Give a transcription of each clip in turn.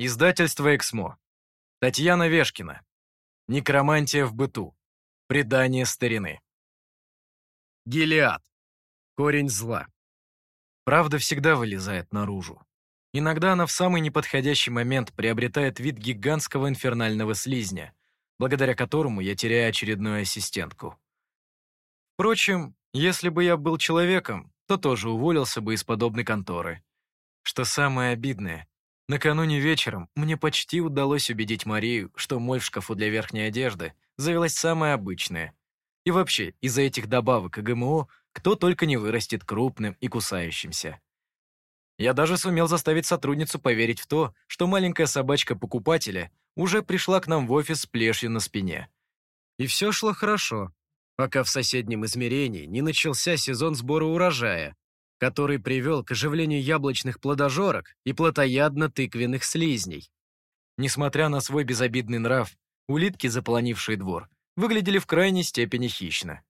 Издательство «Эксмо». Татьяна Вешкина. Некромантия в быту. Предание старины. Гелиад. Корень зла. Правда всегда вылезает наружу. Иногда она в самый неподходящий момент приобретает вид гигантского инфернального слизня, благодаря которому я теряю очередную ассистентку. Впрочем, если бы я был человеком, то тоже уволился бы из подобной конторы. Что самое обидное, Накануне вечером мне почти удалось убедить Марию, что моль в шкафу для верхней одежды завелась самая обычная. И вообще, из-за этих добавок и ГМО кто только не вырастет крупным и кусающимся. Я даже сумел заставить сотрудницу поверить в то, что маленькая собачка покупателя уже пришла к нам в офис с плешью на спине. И все шло хорошо, пока в соседнем измерении не начался сезон сбора урожая, который привел к оживлению яблочных плодожорок и плотоядно-тыквенных слизней. Несмотря на свой безобидный нрав, улитки, заполонившие двор, выглядели в крайней степени хищно.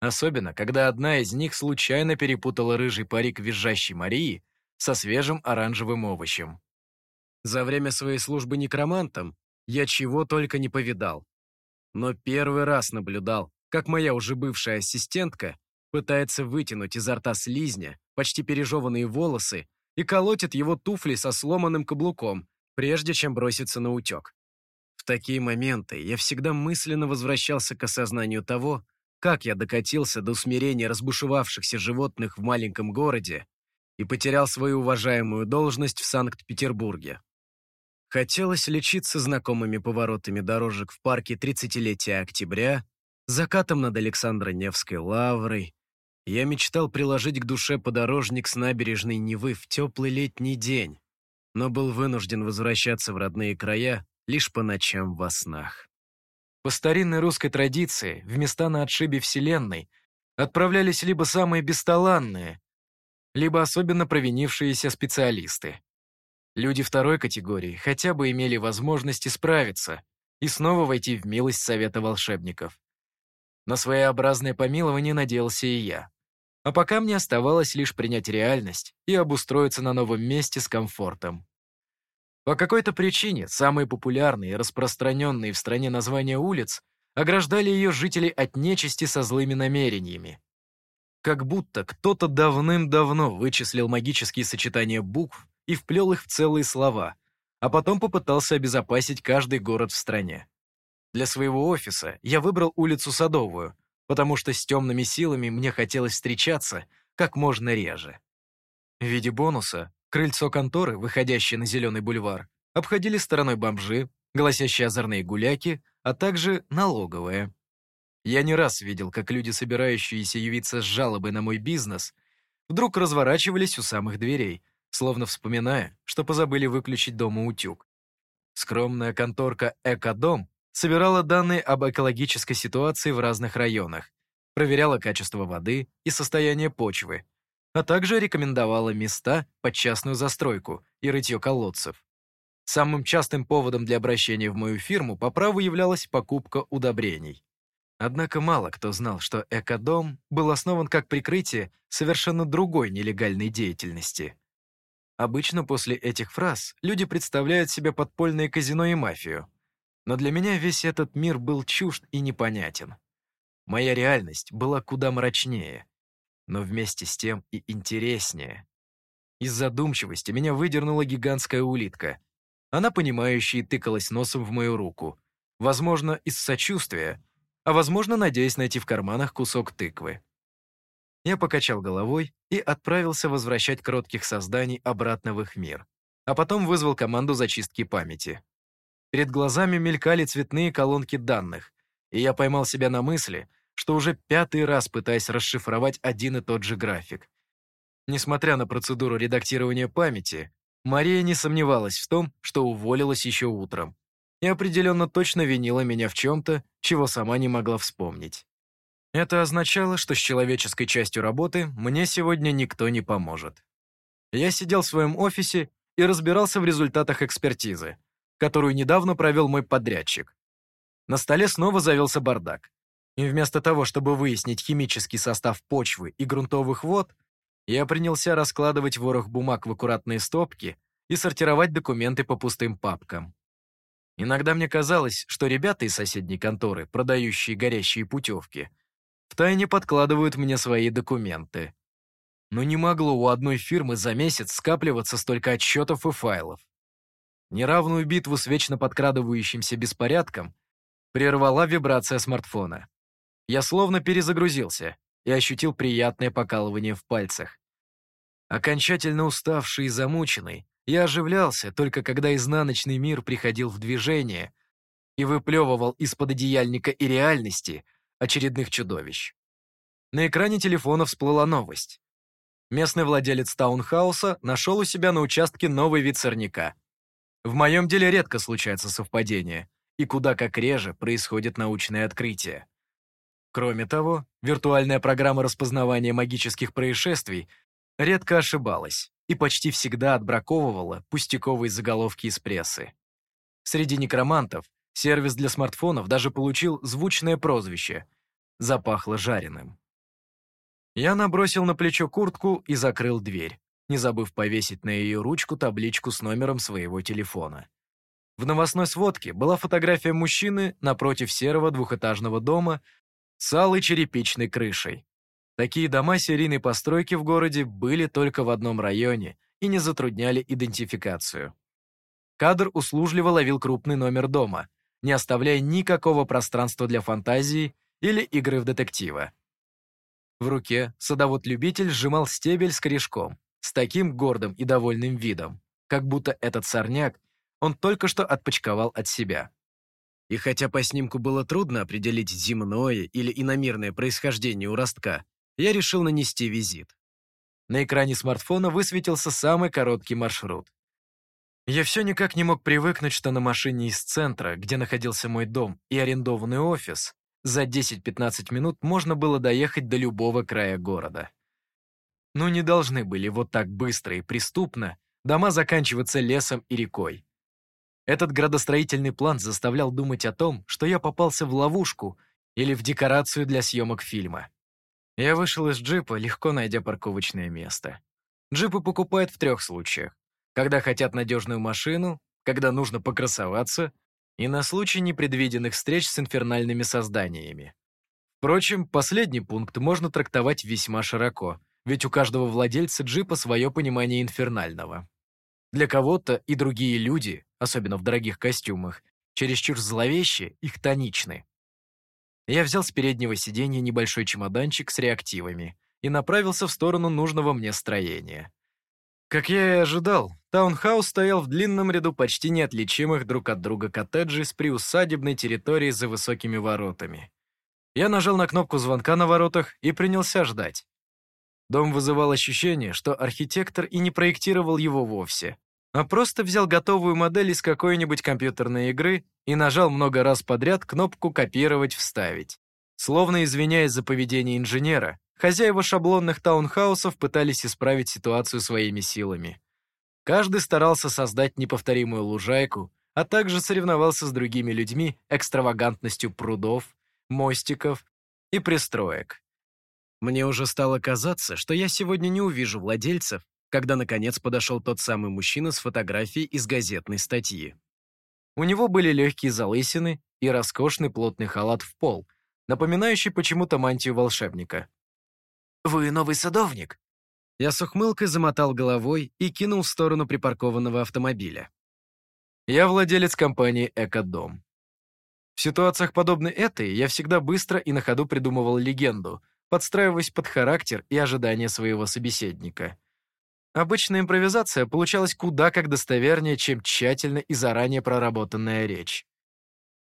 Особенно, когда одна из них случайно перепутала рыжий парик визжащей Марии со свежим оранжевым овощем. За время своей службы некромантом я чего только не повидал. Но первый раз наблюдал, как моя уже бывшая ассистентка пытается вытянуть изо рта слизня почти пережеванные волосы и колотит его туфли со сломанным каблуком, прежде чем броситься на утек. В такие моменты я всегда мысленно возвращался к осознанию того, как я докатился до усмирения разбушевавшихся животных в маленьком городе и потерял свою уважаемую должность в Санкт-Петербурге. Хотелось лечиться знакомыми поворотами дорожек в парке 30-летия октября, закатом над Александро-Невской лаврой, я мечтал приложить к душе подорожник с набережной Невы в теплый летний день, но был вынужден возвращаться в родные края лишь по ночам во снах. По старинной русской традиции, в места на отшибе Вселенной отправлялись либо самые бесталанные, либо особенно провинившиеся специалисты. Люди второй категории хотя бы имели возможность исправиться и снова войти в милость Совета волшебников. На своеобразное помилование надеялся и я. А пока мне оставалось лишь принять реальность и обустроиться на новом месте с комфортом. По какой-то причине самые популярные и распространенные в стране названия улиц ограждали ее жителей от нечисти со злыми намерениями. Как будто кто-то давным-давно вычислил магические сочетания букв и вплел их в целые слова, а потом попытался обезопасить каждый город в стране. Для своего офиса я выбрал улицу Садовую, потому что с темными силами мне хотелось встречаться как можно реже. В виде бонуса крыльцо конторы, выходящее на Зеленый бульвар, обходили стороной бомжи, гласящие озорные гуляки, а также налоговые. Я не раз видел, как люди, собирающиеся явиться с жалобой на мой бизнес, вдруг разворачивались у самых дверей, словно вспоминая, что позабыли выключить дома утюг. Скромная конторка «Экодом» собирала данные об экологической ситуации в разных районах, проверяла качество воды и состояние почвы, а также рекомендовала места под частную застройку и рытье колодцев. Самым частым поводом для обращения в мою фирму по праву являлась покупка удобрений. Однако мало кто знал, что экодом был основан как прикрытие совершенно другой нелегальной деятельности. Обычно после этих фраз люди представляют себе подпольное казино и мафию, но для меня весь этот мир был чужд и непонятен. Моя реальность была куда мрачнее, но вместе с тем и интереснее. Из задумчивости меня выдернула гигантская улитка. Она, понимающая, тыкалась носом в мою руку. Возможно, из сочувствия, а возможно, надеясь найти в карманах кусок тыквы. Я покачал головой и отправился возвращать кротких созданий обратно в их мир, а потом вызвал команду зачистки памяти. Перед глазами мелькали цветные колонки данных, и я поймал себя на мысли, что уже пятый раз пытаюсь расшифровать один и тот же график. Несмотря на процедуру редактирования памяти, Мария не сомневалась в том, что уволилась еще утром, и определенно точно винила меня в чем-то, чего сама не могла вспомнить. Это означало, что с человеческой частью работы мне сегодня никто не поможет. Я сидел в своем офисе и разбирался в результатах экспертизы, которую недавно провел мой подрядчик. На столе снова завелся бардак. И вместо того, чтобы выяснить химический состав почвы и грунтовых вод, я принялся раскладывать ворох бумаг в аккуратные стопки и сортировать документы по пустым папкам. Иногда мне казалось, что ребята из соседней конторы, продающие горящие путевки, втайне подкладывают мне свои документы. Но не могло у одной фирмы за месяц скапливаться столько отчетов и файлов. Неравную битву с вечно подкрадывающимся беспорядком прервала вибрация смартфона. Я словно перезагрузился и ощутил приятное покалывание в пальцах. Окончательно уставший и замученный, я оживлялся только когда изнаночный мир приходил в движение и выплевывал из-под одеяльника и реальности очередных чудовищ. На экране телефона всплыла новость. Местный владелец таунхауса нашел у себя на участке новый вид сорняка. В моем деле редко случается совпадение, и куда как реже происходит научное открытие. Кроме того, виртуальная программа распознавания магических происшествий редко ошибалась и почти всегда отбраковывала пустяковые заголовки из прессы. Среди некромантов сервис для смартфонов даже получил звучное прозвище «Запахло жареным». Я набросил на плечо куртку и закрыл дверь, не забыв повесить на ее ручку табличку с номером своего телефона. В новостной сводке была фотография мужчины напротив серого двухэтажного дома с алой черепичной крышей. Такие дома серийной постройки в городе были только в одном районе и не затрудняли идентификацию. Кадр услужливо ловил крупный номер дома, не оставляя никакого пространства для фантазии или игры в детектива. В руке садовод-любитель сжимал стебель с корешком, с таким гордым и довольным видом, как будто этот сорняк он только что отпочковал от себя. И хотя по снимку было трудно определить земное или иномирное происхождение у ростка, я решил нанести визит. На экране смартфона высветился самый короткий маршрут. Я все никак не мог привыкнуть, что на машине из центра, где находился мой дом и арендованный офис, за 10-15 минут можно было доехать до любого края города. Но не должны были вот так быстро и преступно дома заканчиваться лесом и рекой. Этот градостроительный план заставлял думать о том, что я попался в ловушку или в декорацию для съемок фильма. Я вышел из джипа, легко найдя парковочное место. Джипы покупают в трех случаях. Когда хотят надежную машину, когда нужно покрасоваться и на случай непредвиденных встреч с инфернальными созданиями. Впрочем, последний пункт можно трактовать весьма широко, ведь у каждого владельца джипа свое понимание инфернального. Для кого-то и другие люди, особенно в дорогих костюмах, чересчур зловещие и хтоничны. Я взял с переднего сиденья небольшой чемоданчик с реактивами и направился в сторону нужного мне строения. Как я и ожидал, таунхаус стоял в длинном ряду почти неотличимых друг от друга коттеджей с приусадебной территорией за высокими воротами. Я нажал на кнопку звонка на воротах и принялся ждать. Дом вызывал ощущение, что архитектор и не проектировал его вовсе, а просто взял готовую модель из какой-нибудь компьютерной игры и нажал много раз подряд кнопку «Копировать-вставить». Словно извиняясь за поведение инженера, Хозяева шаблонных таунхаусов пытались исправить ситуацию своими силами. Каждый старался создать неповторимую лужайку, а также соревновался с другими людьми экстравагантностью прудов, мостиков и пристроек. Мне уже стало казаться, что я сегодня не увижу владельцев, когда наконец подошел тот самый мужчина с фотографией из газетной статьи. У него были легкие залысины и роскошный плотный халат в пол, напоминающий почему-то мантию волшебника. «Вы новый садовник?» Я с ухмылкой замотал головой и кинул в сторону припаркованного автомобиля. Я владелец компании «Экодом». В ситуациях подобной этой я всегда быстро и на ходу придумывал легенду, подстраиваясь под характер и ожидания своего собеседника. Обычная импровизация получалась куда как достовернее, чем тщательно и заранее проработанная речь.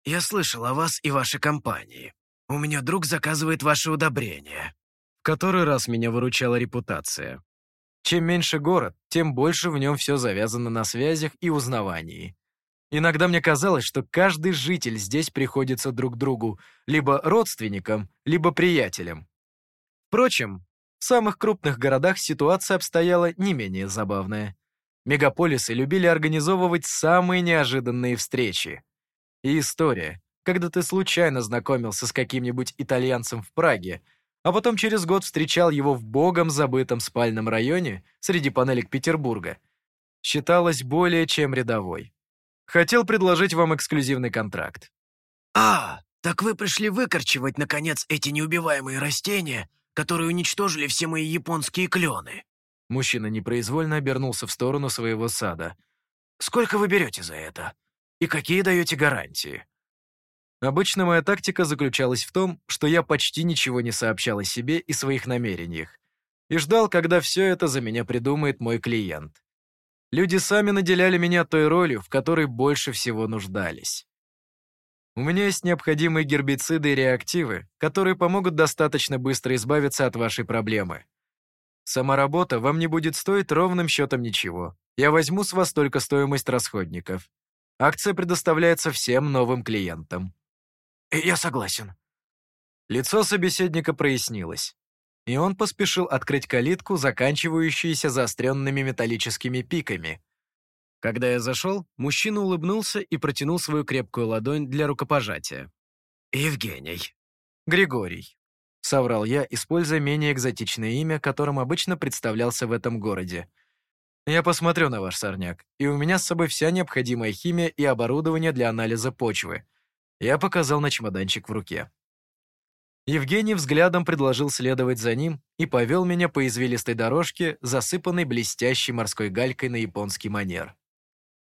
«Я слышал о вас и вашей компании. У меня друг заказывает ваши удобрения который раз меня выручала репутация. Чем меньше город, тем больше в нем все завязано на связях и узнавании. Иногда мне казалось, что каждый житель здесь приходится друг другу либо родственникам, либо приятелям. Впрочем, в самых крупных городах ситуация обстояла не менее забавная. Мегаполисы любили организовывать самые неожиданные встречи. И история, когда ты случайно знакомился с каким-нибудь итальянцем в Праге, а потом через год встречал его в богом забытом спальном районе среди панелек Петербурга. считалась более чем рядовой. Хотел предложить вам эксклюзивный контракт. «А, так вы пришли выкорчевать, наконец, эти неубиваемые растения, которые уничтожили все мои японские клены». Мужчина непроизвольно обернулся в сторону своего сада. «Сколько вы берете за это? И какие даете гарантии?» Обычно моя тактика заключалась в том, что я почти ничего не сообщал о себе и своих намерениях, и ждал, когда все это за меня придумает мой клиент. Люди сами наделяли меня той ролью, в которой больше всего нуждались. У меня есть необходимые гербициды и реактивы, которые помогут достаточно быстро избавиться от вашей проблемы. Сама работа вам не будет стоить ровным счетом ничего. Я возьму с вас только стоимость расходников. Акция предоставляется всем новым клиентам. Э, «Я согласен». Лицо собеседника прояснилось, и он поспешил открыть калитку, заканчивающуюся заостренными металлическими пиками. Когда я зашел, мужчина улыбнулся и протянул свою крепкую ладонь для рукопожатия. «Евгений». «Григорий», — соврал я, используя менее экзотичное имя, которым обычно представлялся в этом городе. «Я посмотрю на ваш сорняк, и у меня с собой вся необходимая химия и оборудование для анализа почвы. Я показал на чемоданчик в руке. Евгений взглядом предложил следовать за ним и повел меня по извилистой дорожке, засыпанной блестящей морской галькой на японский манер.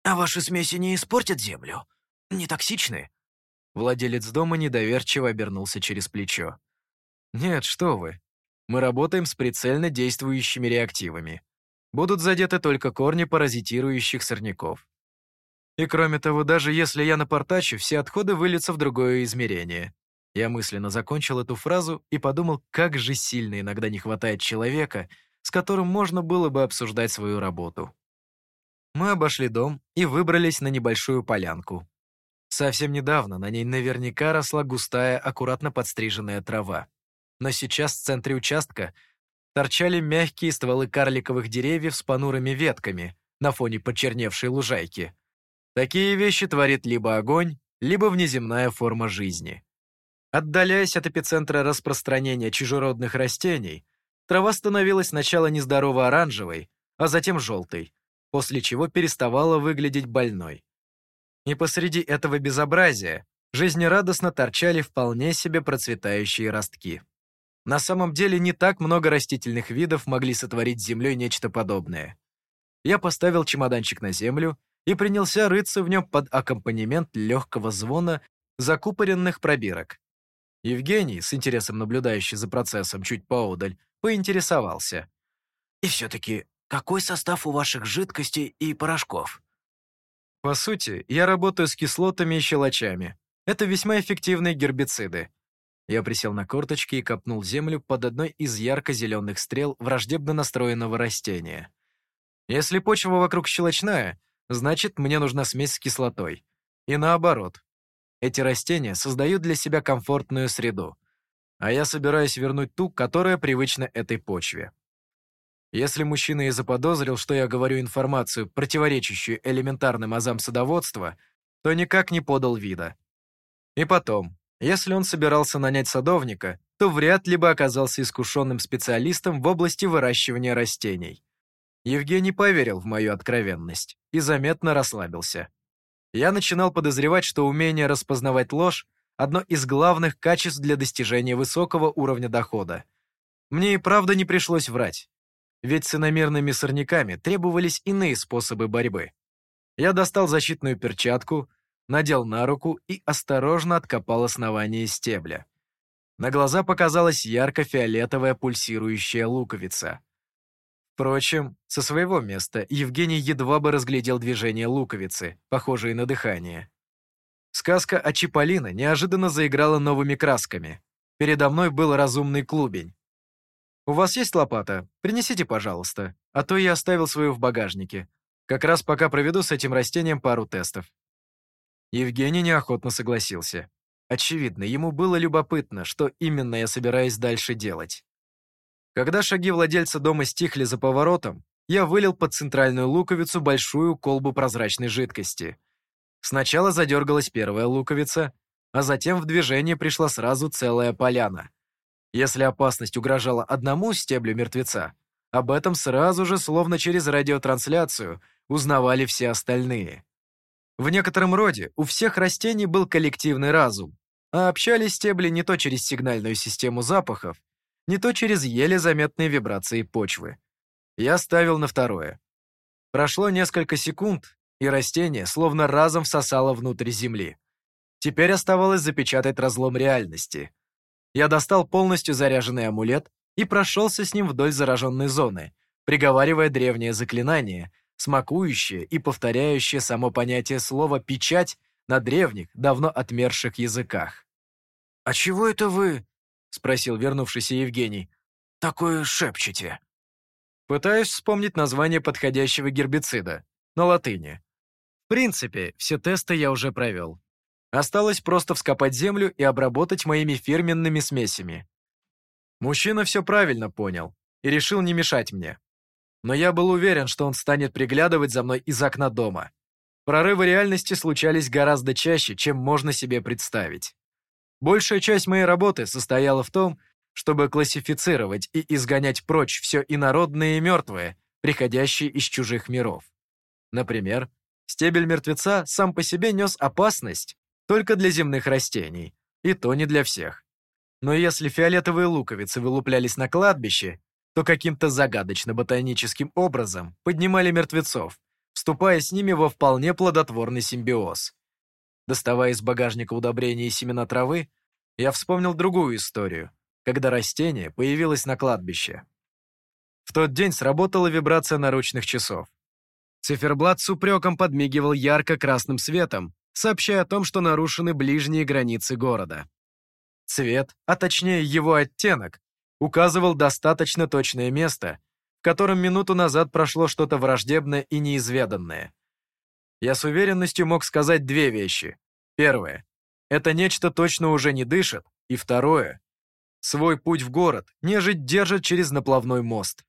«А ваши смеси не испортят землю? Не токсичны?» Владелец дома недоверчиво обернулся через плечо. «Нет, что вы. Мы работаем с прицельно действующими реактивами. Будут задеты только корни паразитирующих сорняков. И кроме того, даже если я напортачу, все отходы выльются в другое измерение. Я мысленно закончил эту фразу и подумал, как же сильно иногда не хватает человека, с которым можно было бы обсуждать свою работу. Мы обошли дом и выбрались на небольшую полянку. Совсем недавно на ней наверняка росла густая, аккуратно подстриженная трава. Но сейчас в центре участка торчали мягкие стволы карликовых деревьев с понурыми ветками на фоне почерневшей лужайки. Такие вещи творит либо огонь, либо внеземная форма жизни. Отдаляясь от эпицентра распространения чужеродных растений, трава становилась сначала нездорово оранжевой, а затем желтой, после чего переставала выглядеть больной. И посреди этого безобразия жизнерадостно торчали вполне себе процветающие ростки. На самом деле не так много растительных видов могли сотворить с землей нечто подобное. Я поставил чемоданчик на землю и принялся рыться в нем под аккомпанемент легкого звона закупоренных пробирок. Евгений, с интересом наблюдающий за процессом чуть поодаль, поинтересовался. «И все-таки, какой состав у ваших жидкостей и порошков?» «По сути, я работаю с кислотами и щелочами. Это весьма эффективные гербициды. Я присел на корточки и копнул землю под одной из ярко-зеленых стрел враждебно настроенного растения. Если почва вокруг щелочная, значит, мне нужна смесь с кислотой. И наоборот. Эти растения создают для себя комфортную среду, а я собираюсь вернуть ту, которая привычна этой почве. Если мужчина и заподозрил, что я говорю информацию, противоречащую элементарным азам садоводства, то никак не подал вида. И потом, если он собирался нанять садовника, то вряд ли бы оказался искушенным специалистом в области выращивания растений. Евгений поверил в мою откровенность и заметно расслабился. Я начинал подозревать, что умение распознавать ложь – одно из главных качеств для достижения высокого уровня дохода. Мне и правда не пришлось врать. Ведь с иномерными сорняками требовались иные способы борьбы. Я достал защитную перчатку, надел на руку и осторожно откопал основание стебля. На глаза показалась ярко-фиолетовая пульсирующая луковица – Впрочем, со своего места Евгений едва бы разглядел движение луковицы, похожие на дыхание. Сказка о Чиполлино неожиданно заиграла новыми красками. Передо мной был разумный клубень. «У вас есть лопата? Принесите, пожалуйста, а то я оставил свою в багажнике. Как раз пока проведу с этим растением пару тестов». Евгений неохотно согласился. Очевидно, ему было любопытно, что именно я собираюсь дальше делать. Когда шаги владельца дома стихли за поворотом, я вылил под центральную луковицу большую колбу прозрачной жидкости. Сначала задергалась первая луковица, а затем в движение пришла сразу целая поляна. Если опасность угрожала одному стеблю мертвеца, об этом сразу же, словно через радиотрансляцию, узнавали все остальные. В некотором роде у всех растений был коллективный разум, а общались стебли не то через сигнальную систему запахов, не то через еле заметные вибрации почвы. Я ставил на второе. Прошло несколько секунд, и растение словно разом всосало внутрь земли. Теперь оставалось запечатать разлом реальности. Я достал полностью заряженный амулет и прошелся с ним вдоль зараженной зоны, приговаривая древнее заклинание, смакующее и повторяющее само понятие слова «печать» на древних, давно отмерших языках. «А чего это вы?» — спросил вернувшийся Евгений. «Такое шепчете?» Пытаюсь вспомнить название подходящего гербицида на латыни. В принципе, все тесты я уже провел. Осталось просто вскопать землю и обработать моими фирменными смесями. Мужчина все правильно понял и решил не мешать мне. Но я был уверен, что он станет приглядывать за мной из окна дома. Прорывы реальности случались гораздо чаще, чем можно себе представить. Большая часть моей работы состояла в том, чтобы классифицировать и изгонять прочь все инородное и мертвое, приходящее из чужих миров. Например, стебель мертвеца сам по себе нес опасность только для земных растений, и то не для всех. Но если фиолетовые луковицы вылуплялись на кладбище, то каким-то загадочно-ботаническим образом поднимали мертвецов, вступая с ними во вполне плодотворный симбиоз. Доставая из багажника удобрения и семена травы, я вспомнил другую историю – когда растение появилось на кладбище. В тот день сработала вибрация наручных часов. Циферблат с упреком подмигивал ярко-красным светом, сообщая о том, что нарушены ближние границы города. Цвет, а точнее его оттенок, указывал достаточно точное место, в котором минуту назад прошло что-то враждебное и неизведанное. Я с уверенностью мог сказать две вещи. Первое. Это нечто точно уже не дышит. И второе. Свой путь в город нежить держит через наплавной мост.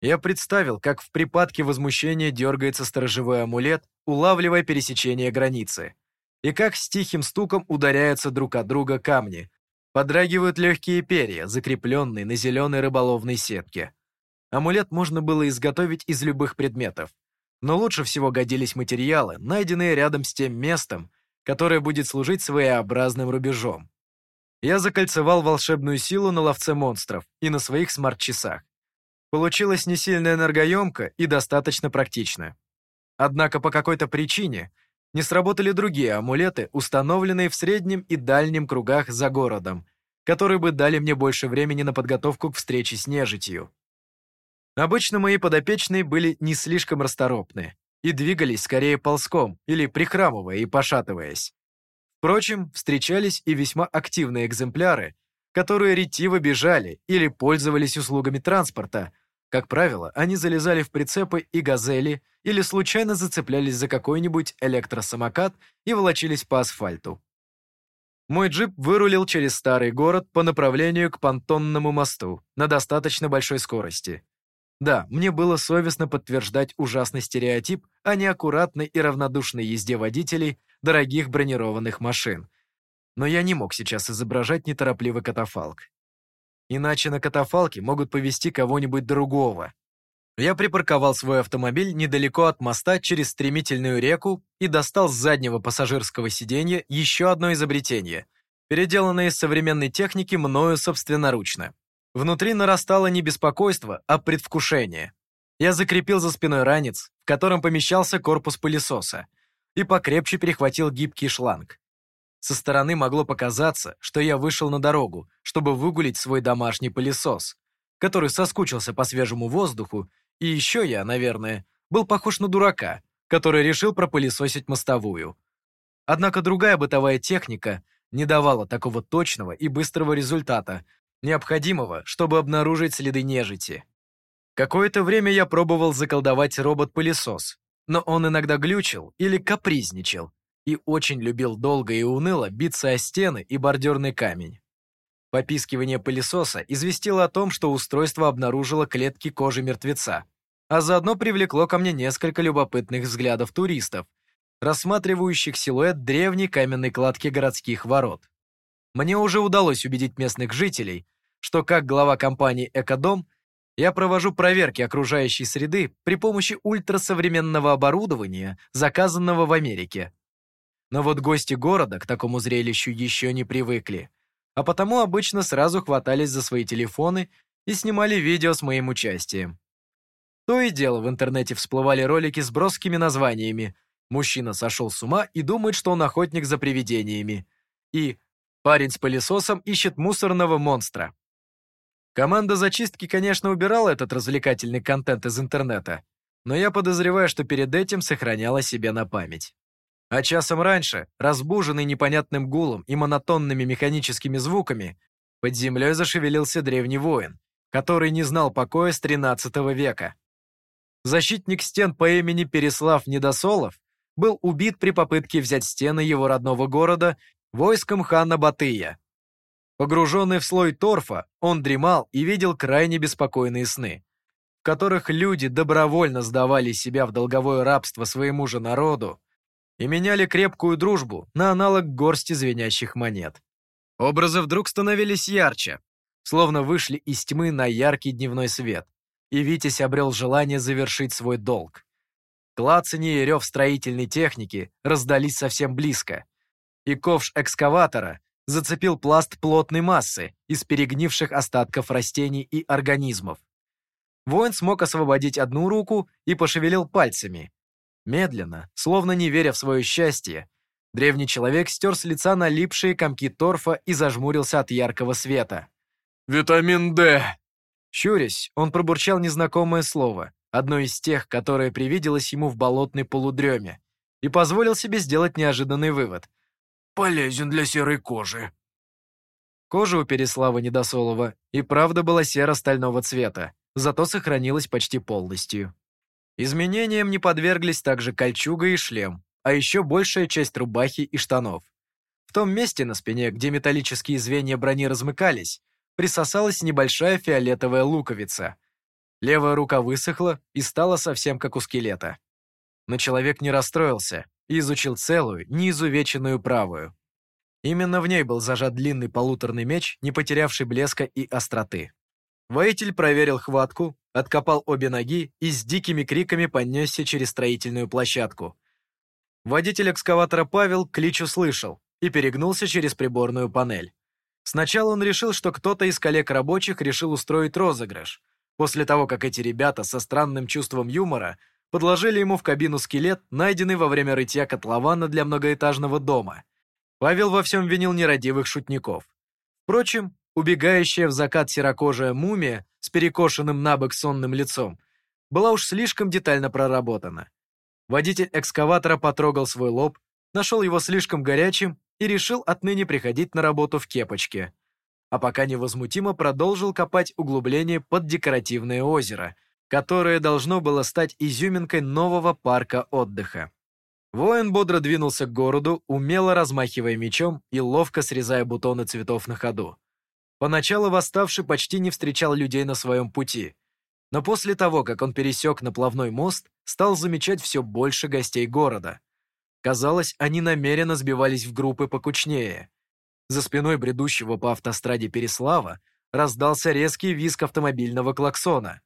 Я представил, как в припадке возмущения дергается сторожевой амулет, улавливая пересечение границы, и как с тихим стуком ударяются друг от друга камни, подрагивают легкие перья, закрепленные на зеленой рыболовной сетке. Амулет можно было изготовить из любых предметов, но лучше всего годились материалы, найденные рядом с тем местом, которое будет служить своеобразным рубежом я закольцевал волшебную силу на ловце монстров и на своих смарт-часах. Получилось не сильно энергоемко и достаточно практично. Однако по какой-то причине не сработали другие амулеты, установленные в среднем и дальнем кругах за городом, которые бы дали мне больше времени на подготовку к встрече с нежитью. Обычно мои подопечные были не слишком расторопны и двигались скорее ползком или прихрамывая и пошатываясь. Впрочем, встречались и весьма активные экземпляры, которые ретиво бежали или пользовались услугами транспорта. Как правило, они залезали в прицепы и газели или случайно зацеплялись за какой-нибудь электросамокат и волочились по асфальту. Мой джип вырулил через старый город по направлению к понтонному мосту на достаточно большой скорости. Да, мне было совестно подтверждать ужасный стереотип о неаккуратной и равнодушной езде водителей дорогих бронированных машин. Но я не мог сейчас изображать неторопливый катафалк. Иначе на катафалке могут повезти кого-нибудь другого. Я припарковал свой автомобиль недалеко от моста через стремительную реку и достал с заднего пассажирского сиденья еще одно изобретение, переделанное из современной техники мною собственноручно. Внутри нарастало не беспокойство, а предвкушение. Я закрепил за спиной ранец, в котором помещался корпус пылесоса, и покрепче перехватил гибкий шланг. Со стороны могло показаться, что я вышел на дорогу, чтобы выгулить свой домашний пылесос, который соскучился по свежему воздуху, и еще я, наверное, был похож на дурака, который решил пропылесосить мостовую. Однако другая бытовая техника не давала такого точного и быстрого результата, необходимого, чтобы обнаружить следы нежити. Какое-то время я пробовал заколдовать робот-пылесос, но он иногда глючил или капризничал и очень любил долго и уныло биться о стены и бордюрный камень. Попискивание пылесоса известило о том, что устройство обнаружило клетки кожи мертвеца, а заодно привлекло ко мне несколько любопытных взглядов туристов, рассматривающих силуэт древней каменной кладки городских ворот. Мне уже удалось убедить местных жителей, что как глава компании «Экодом» Я провожу проверки окружающей среды при помощи ультрасовременного оборудования, заказанного в Америке. Но вот гости города к такому зрелищу еще не привыкли, а потому обычно сразу хватались за свои телефоны и снимали видео с моим участием. То и дело в интернете всплывали ролики с броскими названиями «Мужчина сошел с ума и думает, что он охотник за привидениями» и «Парень с пылесосом ищет мусорного монстра». Команда зачистки, конечно, убирала этот развлекательный контент из интернета, но я подозреваю, что перед этим сохраняла себе на память. А часом раньше, разбуженный непонятным гулом и монотонными механическими звуками, под землей зашевелился древний воин, который не знал покоя с 13 века. Защитник стен по имени Переслав Недосолов был убит при попытке взять стены его родного города войском хана Батыя. Погруженный в слой торфа, он дремал и видел крайне беспокойные сны, в которых люди добровольно сдавали себя в долговое рабство своему же народу и меняли крепкую дружбу на аналог горсти звенящих монет. Образы вдруг становились ярче, словно вышли из тьмы на яркий дневной свет, и Витязь обрел желание завершить свой долг. Клацанье и рев строительной техники раздались совсем близко, и ковш экскаватора зацепил пласт плотной массы из перегнивших остатков растений и организмов. Воин смог освободить одну руку и пошевелил пальцами. Медленно, словно не веря в свое счастье, древний человек стер с лица налипшие комки торфа и зажмурился от яркого света. «Витамин D!» Щурясь, он пробурчал незнакомое слово, одно из тех, которое привиделось ему в болотной полудреме, и позволил себе сделать неожиданный вывод. «Полезен для серой кожи». Кожа у Переслава Недосолова и правда была серо-стального цвета, зато сохранилась почти полностью. Изменениям не подверглись также кольчуга и шлем, а еще большая часть рубахи и штанов. В том месте на спине, где металлические звенья брони размыкались, присосалась небольшая фиолетовая луковица. Левая рука высохла и стала совсем как у скелета. Но человек не расстроился и изучил целую, неизувеченную правую. Именно в ней был зажат длинный полуторный меч, не потерявший блеска и остроты. Воитель проверил хватку, откопал обе ноги и с дикими криками понесся через строительную площадку. Водитель экскаватора Павел клич услышал и перегнулся через приборную панель. Сначала он решил, что кто-то из коллег рабочих решил устроить розыгрыш. После того, как эти ребята со странным чувством юмора подложили ему в кабину скелет, найденный во время рытья котлована для многоэтажного дома. Павел во всем винил нерадивых шутников. Впрочем, убегающая в закат серокожая мумия с перекошенным набок сонным лицом была уж слишком детально проработана. Водитель экскаватора потрогал свой лоб, нашел его слишком горячим и решил отныне приходить на работу в кепочке. А пока невозмутимо продолжил копать углубление под декоративное озеро, которое должно было стать изюминкой нового парка отдыха. Воин бодро двинулся к городу, умело размахивая мечом и ловко срезая бутоны цветов на ходу. Поначалу восставший почти не встречал людей на своем пути, но после того, как он пересек наплавной мост, стал замечать все больше гостей города. Казалось, они намеренно сбивались в группы покучнее. За спиной бредущего по автостраде Переслава раздался резкий визг автомобильного клаксона.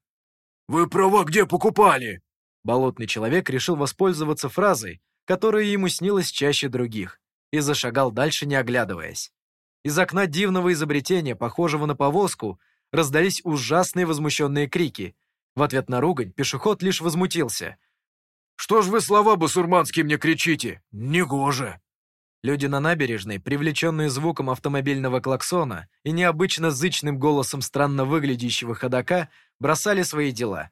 «Вы права где покупали?» Болотный человек решил воспользоваться фразой, которая ему снилась чаще других, и зашагал дальше, не оглядываясь. Из окна дивного изобретения, похожего на повозку, раздались ужасные возмущенные крики. В ответ на ругань пешеход лишь возмутился. Что ж вы слова басурманские мне кричите? Негоже!» Люди на набережной, привлеченные звуком автомобильного клаксона и необычно зычным голосом странно выглядящего ходока, бросали свои дела.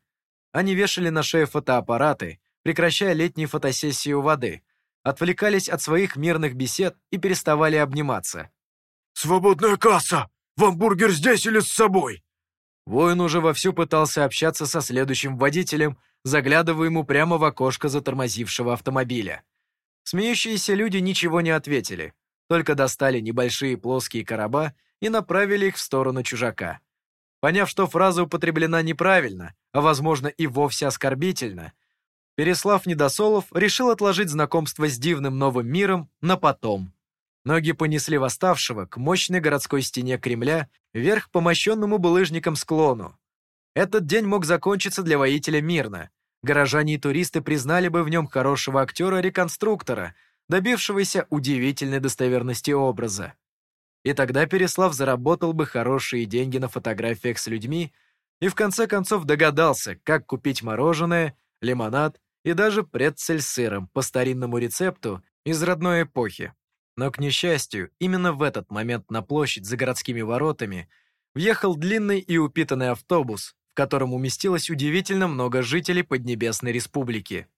Они вешали на шею фотоаппараты, прекращая летние фотосессии у воды, отвлекались от своих мирных бесед и переставали обниматься. «Свободная касса! Вам бургер здесь или с собой?» Воин уже вовсю пытался общаться со следующим водителем, заглядывая ему прямо в окошко затормозившего автомобиля. Смеющиеся люди ничего не ответили, только достали небольшие плоские короба и направили их в сторону чужака. Поняв, что фраза употреблена неправильно, а возможно и вовсе оскорбительно, Переслав Недосолов решил отложить знакомство с дивным новым миром на потом. Ноги понесли восставшего к мощной городской стене Кремля вверх по мощенному булыжникам склону. Этот день мог закончиться для воителя мирно. Горожане и туристы признали бы в нем хорошего актера-реконструктора, добившегося удивительной достоверности образа. И тогда Переслав заработал бы хорошие деньги на фотографиях с людьми и в конце концов догадался, как купить мороженое, лимонад и даже прецель с сыром по старинному рецепту из родной эпохи. Но, к несчастью, именно в этот момент на площадь за городскими воротами въехал длинный и упитанный автобус, в котором уместилось удивительно много жителей Поднебесной Республики.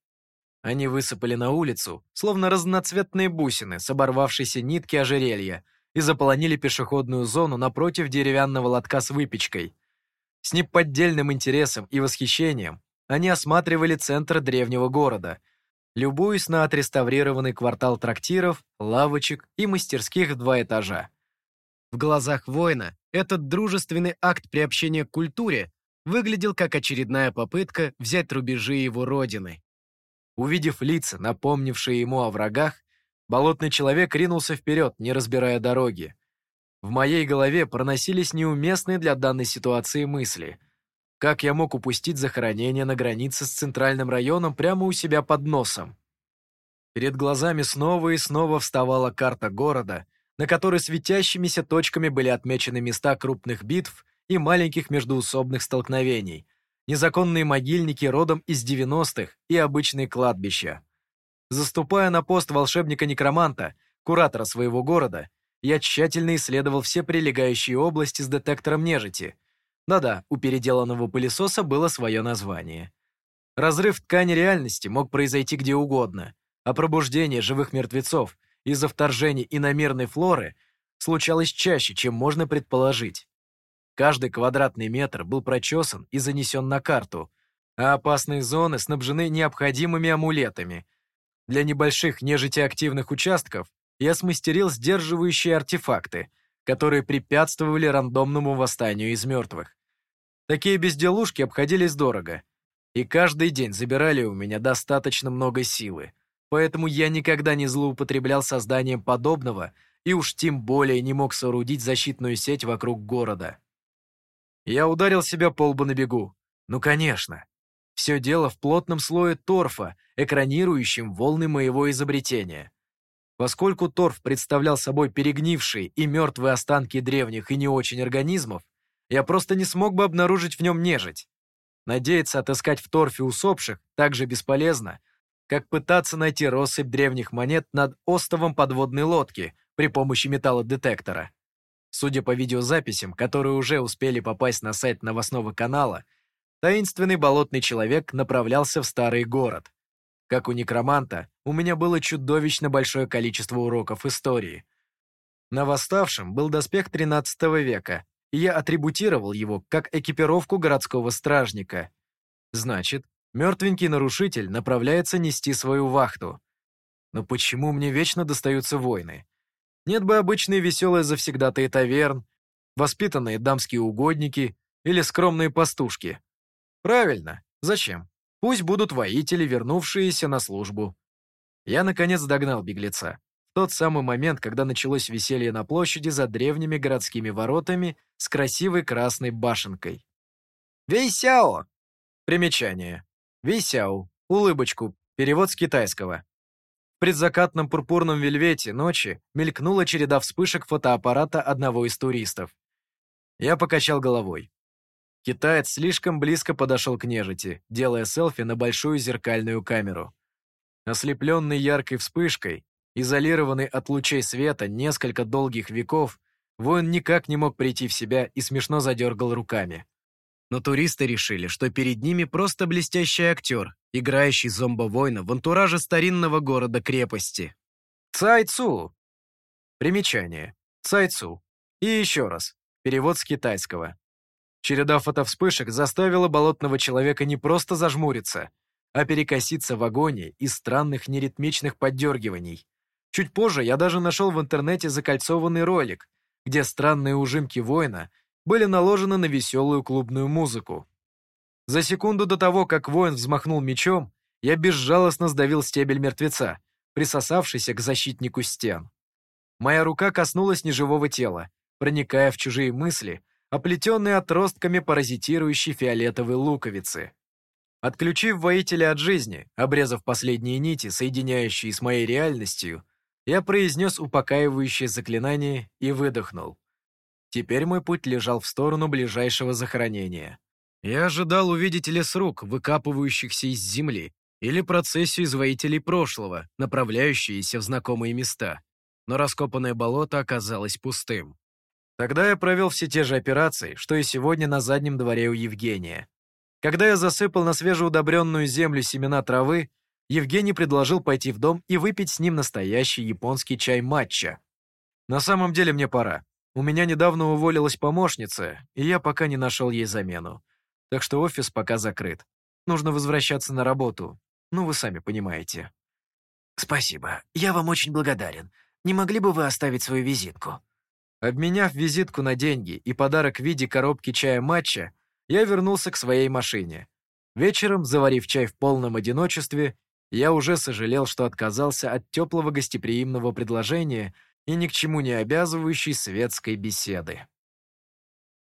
Они высыпали на улицу, словно разноцветные бусины с оборвавшейся нитки ожерелья, и заполонили пешеходную зону напротив деревянного лотка с выпечкой. С неподдельным интересом и восхищением они осматривали центр древнего города, любуясь на отреставрированный квартал трактиров, лавочек и мастерских в два этажа. В глазах воина этот дружественный акт приобщения к культуре выглядел как очередная попытка взять рубежи его родины. Увидев лица, напомнившие ему о врагах, болотный человек ринулся вперед, не разбирая дороги. В моей голове проносились неуместные для данной ситуации мысли. Как я мог упустить захоронение на границе с центральным районом прямо у себя под носом? Перед глазами снова и снова вставала карта города, на которой светящимися точками были отмечены места крупных битв и маленьких междуусобных столкновений, незаконные могильники родом из 90-х и обычные кладбища. Заступая на пост волшебника-некроманта, куратора своего города, я тщательно исследовал все прилегающие области с детектором нежити. Да-да, у переделанного пылесоса было свое название. Разрыв ткани реальности мог произойти где угодно, а пробуждение живых мертвецов из-за вторжения иномерной флоры случалось чаще, чем можно предположить. Каждый квадратный метр был прочесан и занесен на карту, а опасные зоны снабжены необходимыми амулетами. Для небольших нежитеактивных участков я смастерил сдерживающие артефакты, которые препятствовали рандомному восстанию из мертвых. Такие безделушки обходились дорого, и каждый день забирали у меня достаточно много силы, поэтому я никогда не злоупотреблял созданием подобного и уж тем более не мог соорудить защитную сеть вокруг города. Я ударил себя по лбу на бегу. Ну, конечно. Все дело в плотном слое торфа, экранирующем волны моего изобретения. Поскольку торф представлял собой перегнившие и мертвые останки древних и не очень организмов, я просто не смог бы обнаружить в нем нежить. Надеяться отыскать в торфе усопших так же бесполезно, как пытаться найти россыпь древних монет над остовом подводной лодки при помощи металлодетектора. Судя по видеозаписям, которые уже успели попасть на сайт новостного канала, таинственный болотный человек направлялся в старый город. Как у некроманта, у меня было чудовищно большое количество уроков истории. На восставшем был доспех 13 века, и я атрибутировал его как экипировку городского стражника. Значит, мертвенький нарушитель направляется нести свою вахту. Но почему мне вечно достаются войны? Нет бы обычные веселые завсегдатые таверн, воспитанные дамские угодники или скромные пастушки. Правильно, зачем? Пусть будут воители, вернувшиеся на службу. Я, наконец, догнал беглеца. В тот самый момент, когда началось веселье на площади за древними городскими воротами с красивой красной башенкой. Вейсяо! Примечание. Вейсяо. Улыбочку. Перевод с китайского предзакатном пурпурном вельвете ночи мелькнула череда вспышек фотоаппарата одного из туристов. Я покачал головой. Китаец слишком близко подошел к нежити, делая селфи на большую зеркальную камеру. Ослепленный яркой вспышкой, изолированный от лучей света несколько долгих веков, воин никак не мог прийти в себя и смешно задергал руками. Но туристы решили, что перед ними просто блестящий актер, играющий зомбо-воина в антураже старинного города-крепости. Цайцу. Примечание. Цайцу. И еще раз. Перевод с китайского. Череда фотовспышек заставила болотного человека не просто зажмуриться, а перекоситься в агонии из странных неритмичных поддергиваний. Чуть позже я даже нашел в интернете закольцованный ролик, где странные ужимки воина были наложены на веселую клубную музыку. За секунду до того, как воин взмахнул мечом, я безжалостно сдавил стебель мертвеца, присосавшийся к защитнику стен. Моя рука коснулась неживого тела, проникая в чужие мысли, оплетенный отростками паразитирующей фиолетовой луковицы. Отключив воителя от жизни, обрезав последние нити, соединяющие с моей реальностью, я произнес упокаивающее заклинание и выдохнул. Теперь мой путь лежал в сторону ближайшего захоронения. Я ожидал увидеть лес рук, выкапывающихся из земли, или процессию из воителей прошлого, направляющиеся в знакомые места. Но раскопанное болото оказалось пустым. Тогда я провел все те же операции, что и сегодня на заднем дворе у Евгения. Когда я засыпал на свежеудобренную землю семена травы, Евгений предложил пойти в дом и выпить с ним настоящий японский чай матча. На самом деле мне пора. У меня недавно уволилась помощница, и я пока не нашел ей замену. Так что офис пока закрыт. Нужно возвращаться на работу, ну, вы сами понимаете. Спасибо. Я вам очень благодарен. Не могли бы вы оставить свою визитку? Обменяв визитку на деньги и подарок в виде коробки чая матча, я вернулся к своей машине. Вечером, заварив чай в полном одиночестве, я уже сожалел, что отказался от теплого гостеприимного предложения и ни к чему не обязывающей светской беседы.